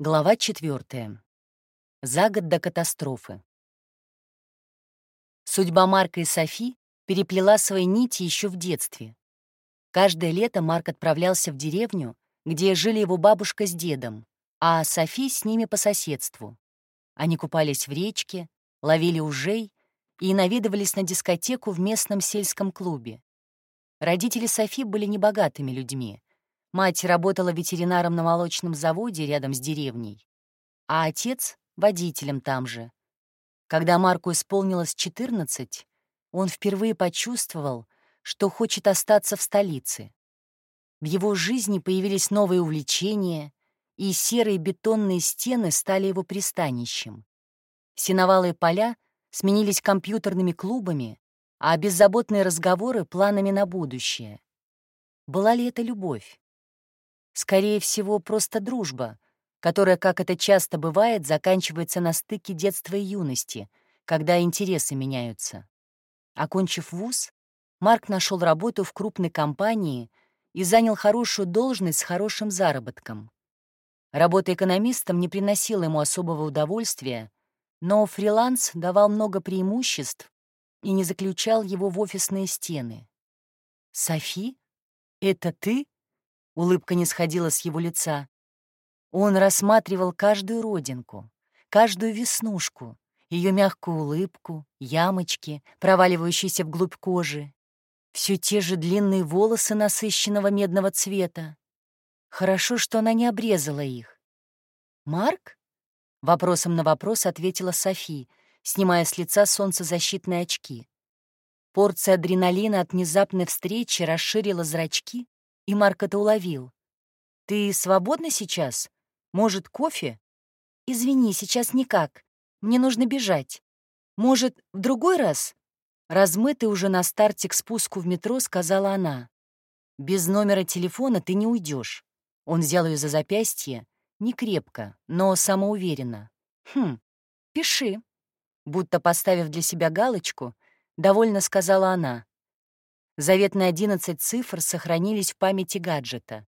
Глава четвертая. За год до катастрофы. Судьба Марка и Софи переплела свои нити еще в детстве. Каждое лето Марк отправлялся в деревню, где жили его бабушка с дедом, а Софи с ними по соседству. Они купались в речке, ловили ужей и наведывались на дискотеку в местном сельском клубе. Родители Софи были небогатыми людьми, Мать работала ветеринаром на молочном заводе рядом с деревней, а отец — водителем там же. Когда Марку исполнилось 14, он впервые почувствовал, что хочет остаться в столице. В его жизни появились новые увлечения, и серые бетонные стены стали его пристанищем. Синовалые поля сменились компьютерными клубами, а беззаботные разговоры — планами на будущее. Была ли это любовь? Скорее всего, просто дружба, которая, как это часто бывает, заканчивается на стыке детства и юности, когда интересы меняются. Окончив вуз, Марк нашел работу в крупной компании и занял хорошую должность с хорошим заработком. Работа экономистом не приносила ему особого удовольствия, но фриланс давал много преимуществ и не заключал его в офисные стены. «Софи? Это ты?» Улыбка не сходила с его лица. Он рассматривал каждую родинку, каждую веснушку, ее мягкую улыбку, ямочки, проваливающиеся вглубь кожи, все те же длинные волосы насыщенного медного цвета. Хорошо, что она не обрезала их. «Марк?» — вопросом на вопрос ответила Софи, снимая с лица солнцезащитные очки. Порция адреналина от внезапной встречи расширила зрачки и Марк это уловил. «Ты свободна сейчас? Может, кофе?» «Извини, сейчас никак. Мне нужно бежать. Может, в другой раз?» Размытый уже на старте к спуску в метро, сказала она. «Без номера телефона ты не уйдешь. Он взял ее за запястье, не крепко, но самоуверенно. «Хм, пиши», будто поставив для себя галочку, довольно сказала она. Заветные одиннадцать цифр сохранились в памяти гаджета.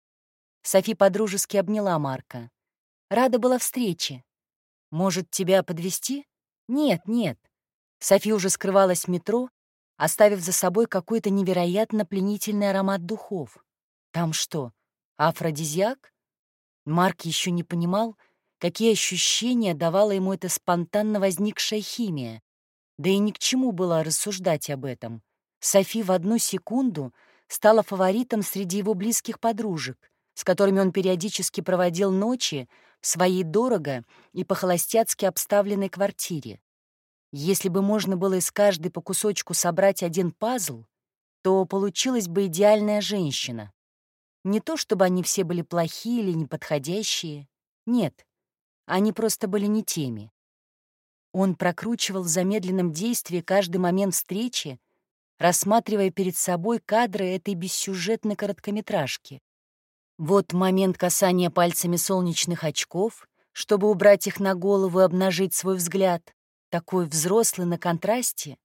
Софи подружески обняла Марка. Рада была встрече. «Может, тебя подвести? «Нет, нет». Софи уже скрывалась в метро, оставив за собой какой-то невероятно пленительный аромат духов. Там что, афродизиак? Марк еще не понимал, какие ощущения давала ему эта спонтанно возникшая химия. Да и ни к чему было рассуждать об этом. Софи в одну секунду стала фаворитом среди его близких подружек, с которыми он периодически проводил ночи в своей дорого и по-холостяцки обставленной квартире. Если бы можно было из каждой по кусочку собрать один пазл, то получилась бы идеальная женщина. Не то чтобы они все были плохие или неподходящие. Нет, они просто были не теми. Он прокручивал в замедленном действии каждый момент встречи, рассматривая перед собой кадры этой бессюжетной короткометражки. Вот момент касания пальцами солнечных очков, чтобы убрать их на голову и обнажить свой взгляд, такой взрослый на контрасте.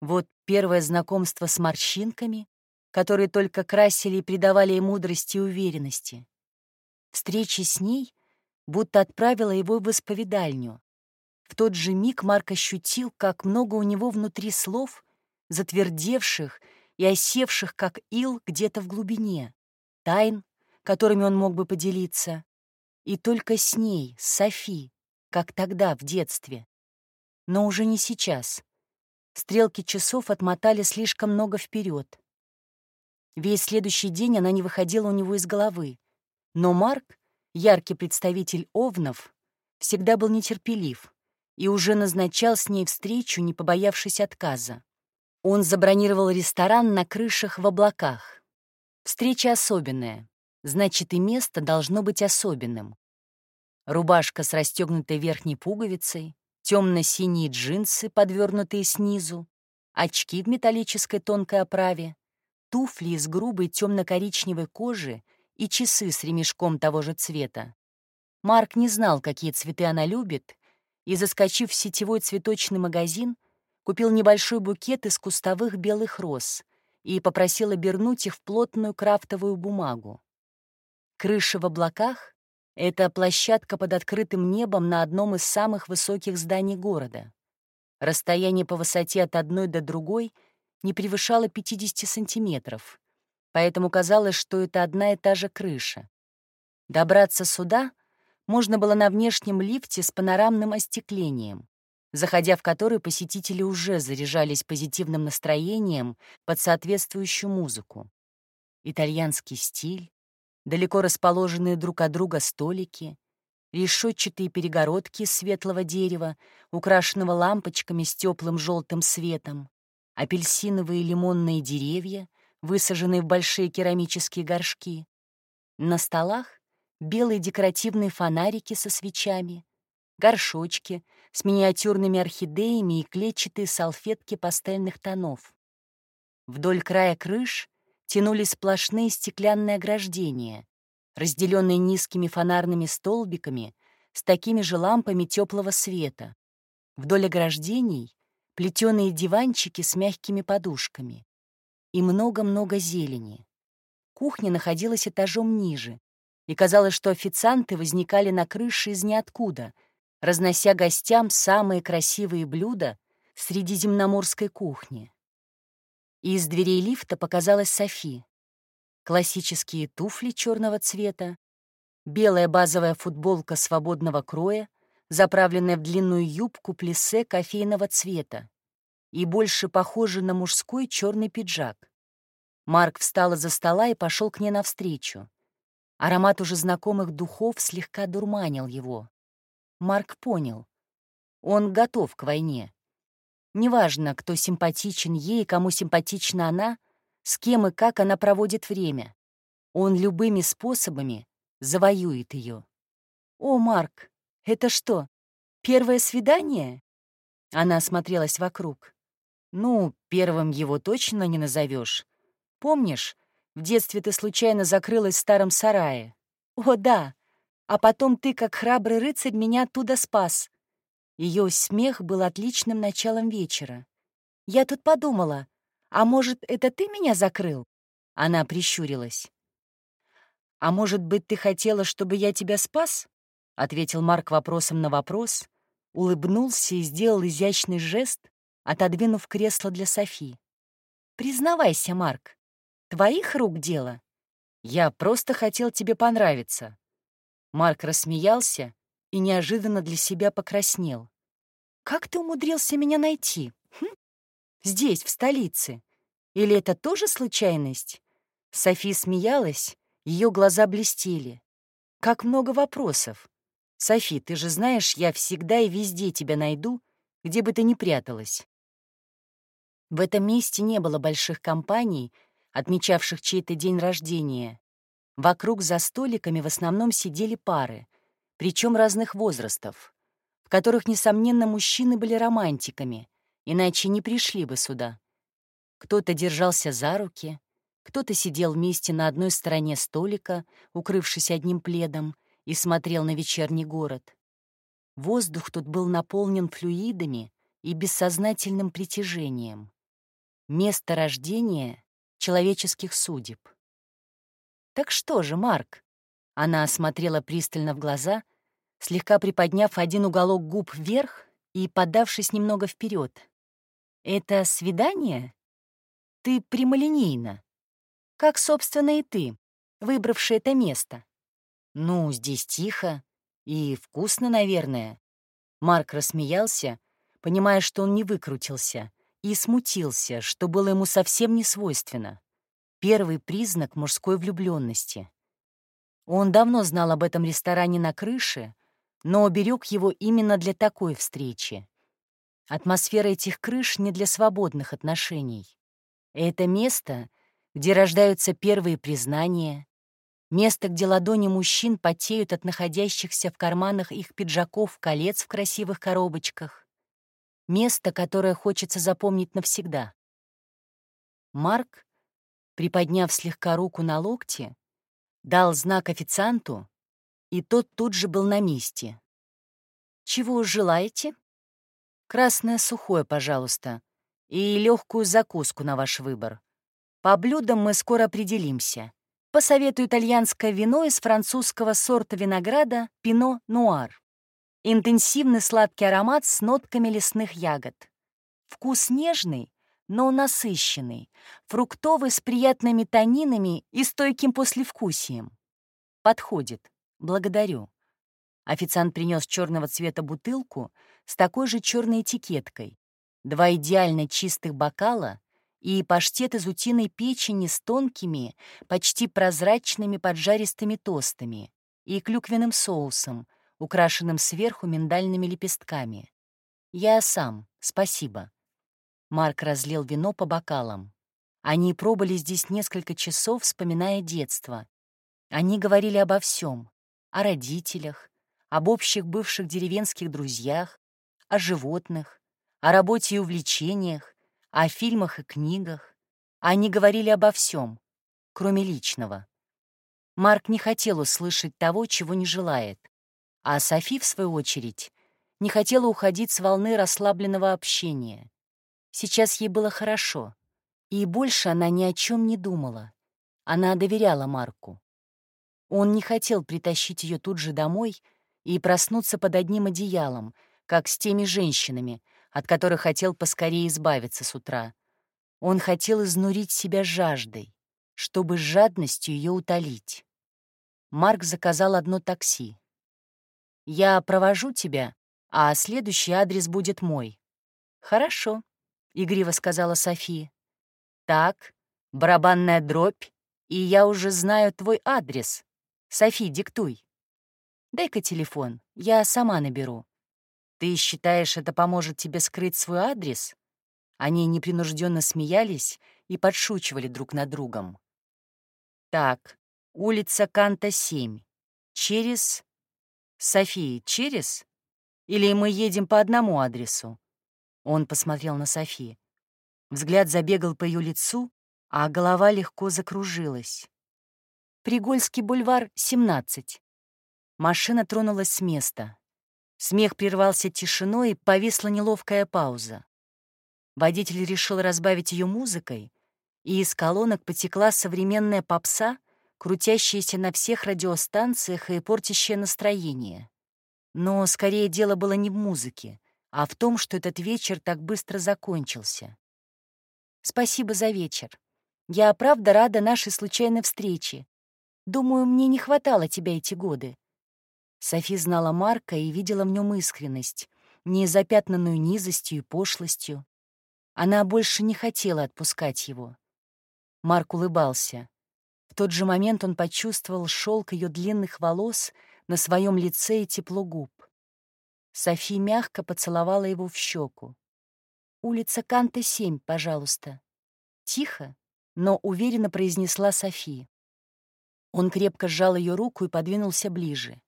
Вот первое знакомство с морщинками, которые только красили и придавали ей мудрости и уверенности. Встреча с ней будто отправила его в исповедальню. В тот же миг Марк ощутил, как много у него внутри слов — затвердевших и осевших, как ил, где-то в глубине, тайн, которыми он мог бы поделиться, и только с ней, с Софи, как тогда, в детстве. Но уже не сейчас. Стрелки часов отмотали слишком много вперед. Весь следующий день она не выходила у него из головы. Но Марк, яркий представитель овнов, всегда был нетерпелив и уже назначал с ней встречу, не побоявшись отказа. Он забронировал ресторан на крышах в облаках. Встреча особенная, значит, и место должно быть особенным. Рубашка с расстегнутой верхней пуговицей, темно-синие джинсы, подвернутые снизу, очки в металлической тонкой оправе, туфли из грубой темно-коричневой кожи и часы с ремешком того же цвета. Марк не знал, какие цветы она любит, и, заскочив в сетевой цветочный магазин, купил небольшой букет из кустовых белых роз и попросил обернуть их в плотную крафтовую бумагу. Крыша в облаках — Это площадка под открытым небом на одном из самых высоких зданий города. Расстояние по высоте от одной до другой не превышало 50 сантиметров, поэтому казалось, что это одна и та же крыша. Добраться сюда можно было на внешнем лифте с панорамным остеклением, заходя в который посетители уже заряжались позитивным настроением под соответствующую музыку. Итальянский стиль, далеко расположенные друг от друга столики, решетчатые перегородки из светлого дерева, украшенного лампочками с теплым желтым светом, апельсиновые и лимонные деревья, высаженные в большие керамические горшки. На столах белые декоративные фонарики со свечами, горшочки с миниатюрными орхидеями и клетчатые салфетки пастельных тонов. Вдоль края крыш тянулись сплошные стеклянные ограждения, разделенные низкими фонарными столбиками с такими же лампами теплого света. Вдоль ограждений — плетеные диванчики с мягкими подушками. И много-много зелени. Кухня находилась этажом ниже, и казалось, что официанты возникали на крыше из ниоткуда, разнося гостям самые красивые блюда средиземноморской кухни. И из дверей лифта показалась Софи. Классические туфли черного цвета, белая базовая футболка свободного кроя, заправленная в длинную юбку плесе кофейного цвета и больше похожий на мужской черный пиджак. Марк встал из-за стола и пошел к ней навстречу. Аромат уже знакомых духов слегка дурманил его. Марк понял. Он готов к войне. Неважно, кто симпатичен ей, кому симпатична она, с кем и как она проводит время. Он любыми способами завоюет ее. «О, Марк, это что, первое свидание?» Она осмотрелась вокруг. «Ну, первым его точно не назовешь. Помнишь, в детстве ты случайно закрылась в старом сарае? О, да. А потом ты, как храбрый рыцарь, меня оттуда спас. Ее смех был отличным началом вечера. «Я тут подумала, а может, это ты меня закрыл?» Она прищурилась. «А может быть, ты хотела, чтобы я тебя спас?» — ответил Марк вопросом на вопрос, улыбнулся и сделал изящный жест, отодвинув кресло для Софи. «Признавайся, Марк, твоих рук дело. Я просто хотел тебе понравиться». Марк рассмеялся и неожиданно для себя покраснел. «Как ты умудрился меня найти? Хм? Здесь, в столице. Или это тоже случайность?» Софи смеялась, ее глаза блестели. «Как много вопросов. Софи, ты же знаешь, я всегда и везде тебя найду, где бы ты ни пряталась». В этом месте не было больших компаний, отмечавших чей-то день рождения. Вокруг за столиками в основном сидели пары — причем разных возрастов, в которых, несомненно, мужчины были романтиками, иначе не пришли бы сюда. Кто-то держался за руки, кто-то сидел вместе на одной стороне столика, укрывшись одним пледом, и смотрел на вечерний город. Воздух тут был наполнен флюидами и бессознательным притяжением. Место рождения человеческих судеб. «Так что же, Марк?» Она осмотрела пристально в глаза, слегка приподняв один уголок губ вверх и подавшись немного вперед. «Это свидание? Ты прямолинейна. Как, собственно, и ты, выбравший это место. Ну, здесь тихо и вкусно, наверное». Марк рассмеялся, понимая, что он не выкрутился, и смутился, что было ему совсем не свойственно. Первый признак мужской влюбленности. Он давно знал об этом ресторане на крыше, но берег его именно для такой встречи. Атмосфера этих крыш не для свободных отношений. Это место, где рождаются первые признания, место, где ладони мужчин потеют от находящихся в карманах их пиджаков колец в красивых коробочках, место, которое хочется запомнить навсегда. Марк, приподняв слегка руку на локте, дал знак официанту, и тот тут же был на месте. «Чего желаете?» «Красное сухое, пожалуйста, и легкую закуску на ваш выбор. По блюдам мы скоро определимся. посоветую итальянское вино из французского сорта винограда Пино Нуар. Интенсивный сладкий аромат с нотками лесных ягод. Вкус нежный, но насыщенный, фруктовый с приятными тонинами и стойким послевкусием. Подходит. Благодарю. Официант принес черного цвета бутылку с такой же черной этикеткой, два идеально чистых бокала и паштет из утиной печени с тонкими, почти прозрачными поджаристыми тостами и клюквенным соусом, украшенным сверху миндальными лепестками. Я сам, спасибо. Марк разлил вино по бокалам. Они пробыли здесь несколько часов, вспоминая детство. Они говорили обо всем: о родителях, об общих бывших деревенских друзьях, о животных, о работе и увлечениях, о фильмах и книгах. Они говорили обо всем, кроме личного. Марк не хотел услышать того, чего не желает, а Софи, в свою очередь, не хотела уходить с волны расслабленного общения. Сейчас ей было хорошо, и больше она ни о чем не думала. Она доверяла Марку. Он не хотел притащить ее тут же домой и проснуться под одним одеялом, как с теми женщинами, от которых хотел поскорее избавиться с утра. Он хотел изнурить себя жаждой, чтобы с жадностью ее утолить. Марк заказал одно такси. «Я провожу тебя, а следующий адрес будет мой». «Хорошо», — игриво сказала София. «Так, барабанная дробь, и я уже знаю твой адрес. Софи, диктуй. Дай-ка телефон, я сама наберу. Ты считаешь, это поможет тебе скрыть свой адрес?» Они непринужденно смеялись и подшучивали друг над другом. «Так, улица Канта, 7. Через...» «Софии, через? Или мы едем по одному адресу?» Он посмотрел на Софи. Взгляд забегал по ее лицу, а голова легко закружилась. Пригольский бульвар, 17. Машина тронулась с места. Смех прервался тишиной, повисла неловкая пауза. Водитель решил разбавить ее музыкой, и из колонок потекла современная попса, крутящаяся на всех радиостанциях и портящая настроение. Но скорее дело было не в музыке, а в том, что этот вечер так быстро закончился. Спасибо за вечер. Я правда рада нашей случайной встрече. Думаю, мне не хватало тебя эти годы. Софи знала Марка и видела в нем искренность, не запятнанную низостью и пошлостью. Она больше не хотела отпускать его. Марк улыбался. В тот же момент он почувствовал шелк ее длинных волос на своем лице и тепло губ. Софи мягко поцеловала его в щеку. «Улица Канта, 7, пожалуйста». Тихо, но уверенно произнесла Софи. Он крепко сжал ее руку и подвинулся ближе.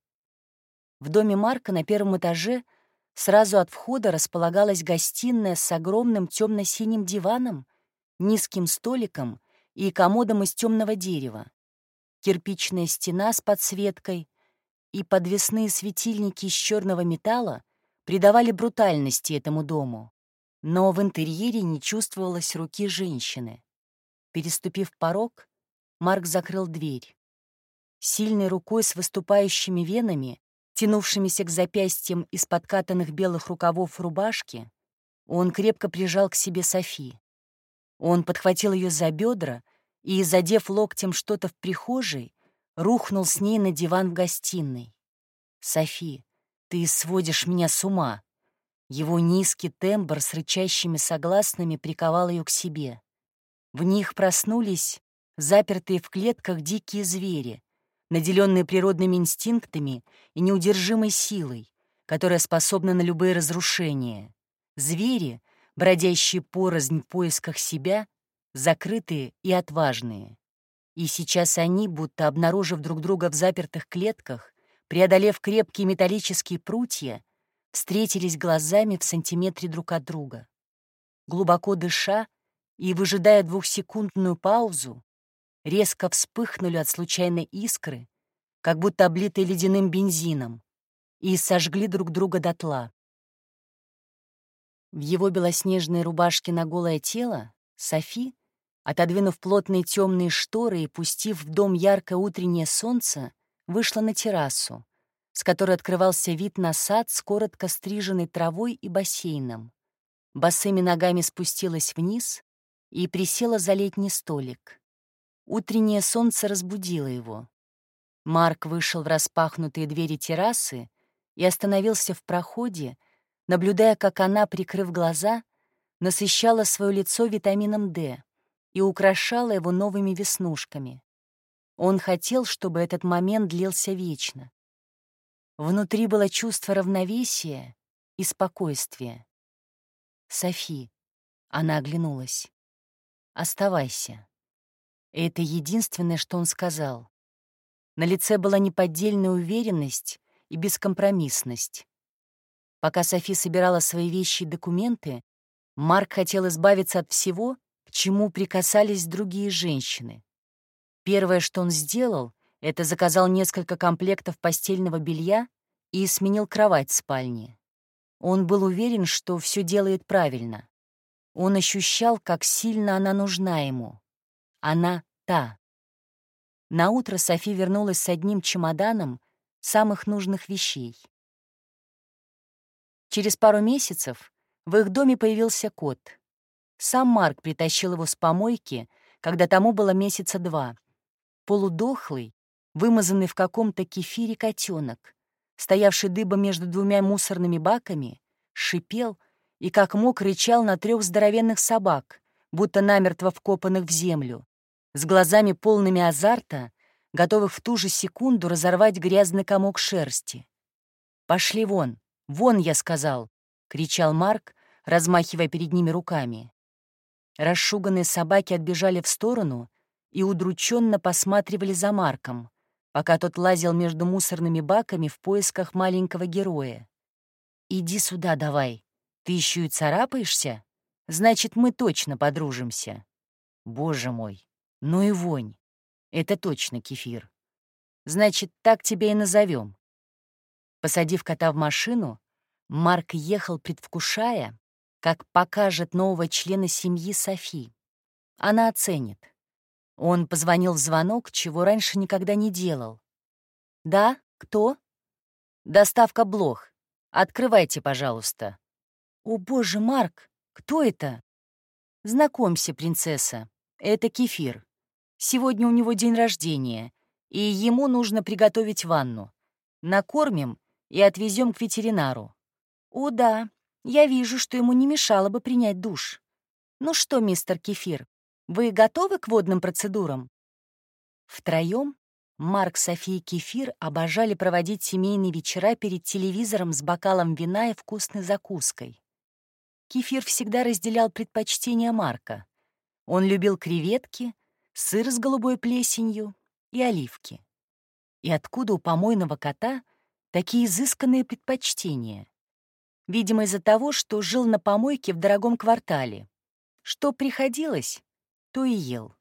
В доме Марка на первом этаже сразу от входа располагалась гостиная с огромным темно-синим диваном, низким столиком и комодом из темного дерева. Кирпичная стена с подсветкой, и подвесные светильники из черного металла придавали брутальности этому дому. Но в интерьере не чувствовалось руки женщины. Переступив порог, Марк закрыл дверь. Сильной рукой с выступающими венами, тянувшимися к запястьям из подкатанных белых рукавов рубашки, он крепко прижал к себе Софи. Он подхватил ее за бедра и, задев локтем что-то в прихожей, рухнул с ней на диван в гостиной. «Софи, ты сводишь меня с ума!» Его низкий тембр с рычащими согласными приковал ее к себе. В них проснулись запертые в клетках дикие звери, наделенные природными инстинктами и неудержимой силой, которая способна на любые разрушения. Звери, бродящие порознь в поисках себя, закрытые и отважные. И сейчас они, будто обнаружив друг друга в запертых клетках, преодолев крепкие металлические прутья, встретились глазами в сантиметре друг от друга. Глубоко дыша и выжидая двухсекундную паузу, резко вспыхнули от случайной искры, как будто облитые ледяным бензином, и сожгли друг друга дотла. В его белоснежной рубашке на голое тело Софи Отодвинув плотные темные шторы и пустив в дом яркое утреннее солнце, вышла на террасу, с которой открывался вид на сад с коротко стриженной травой и бассейном. Босыми ногами спустилась вниз и присела за летний столик. Утреннее солнце разбудило его. Марк вышел в распахнутые двери террасы и остановился в проходе, наблюдая, как она, прикрыв глаза, насыщала свое лицо витамином D и украшала его новыми веснушками. Он хотел, чтобы этот момент длился вечно. Внутри было чувство равновесия и спокойствия. «Софи», — она оглянулась, — «оставайся». Это единственное, что он сказал. На лице была неподдельная уверенность и бескомпромиссность. Пока Софи собирала свои вещи и документы, Марк хотел избавиться от всего, чему прикасались другие женщины. Первое, что он сделал, это заказал несколько комплектов постельного белья и сменил кровать в спальне. Он был уверен, что все делает правильно. Он ощущал, как сильно она нужна ему. Она та. Наутро Софи вернулась с одним чемоданом самых нужных вещей. Через пару месяцев в их доме появился кот. Сам Марк притащил его с помойки, когда тому было месяца два. Полудохлый, вымазанный в каком-то кефире котенок, стоявший дыбом между двумя мусорными баками, шипел и как мог рычал на трех здоровенных собак, будто намертво вкопанных в землю, с глазами полными азарта, готовых в ту же секунду разорвать грязный комок шерсти. «Пошли вон! Вон, я сказал!» — кричал Марк, размахивая перед ними руками. Расшуганные собаки отбежали в сторону и удрученно посматривали за Марком, пока тот лазил между мусорными баками в поисках маленького героя. «Иди сюда давай. Ты еще и царапаешься? Значит, мы точно подружимся». «Боже мой, ну и вонь. Это точно кефир. Значит, так тебя и назовем. Посадив кота в машину, Марк ехал, предвкушая, как покажет нового члена семьи Софи. Она оценит. Он позвонил в звонок, чего раньше никогда не делал. «Да? Кто?» «Доставка блох. Открывайте, пожалуйста». «О, боже, Марк, кто это?» «Знакомься, принцесса. Это кефир. Сегодня у него день рождения, и ему нужно приготовить ванну. Накормим и отвезем к ветеринару. О да, я вижу, что ему не мешало бы принять душ. Ну что, мистер Кефир, вы готовы к водным процедурам? Втроем Марк, София и Кефир обожали проводить семейные вечера перед телевизором с бокалом вина и вкусной закуской. Кефир всегда разделял предпочтения Марка. Он любил креветки, сыр с голубой плесенью и оливки. И откуда у помойного кота такие изысканные предпочтения? Видимо, из-за того, что жил на помойке в дорогом квартале. Что приходилось, то и ел.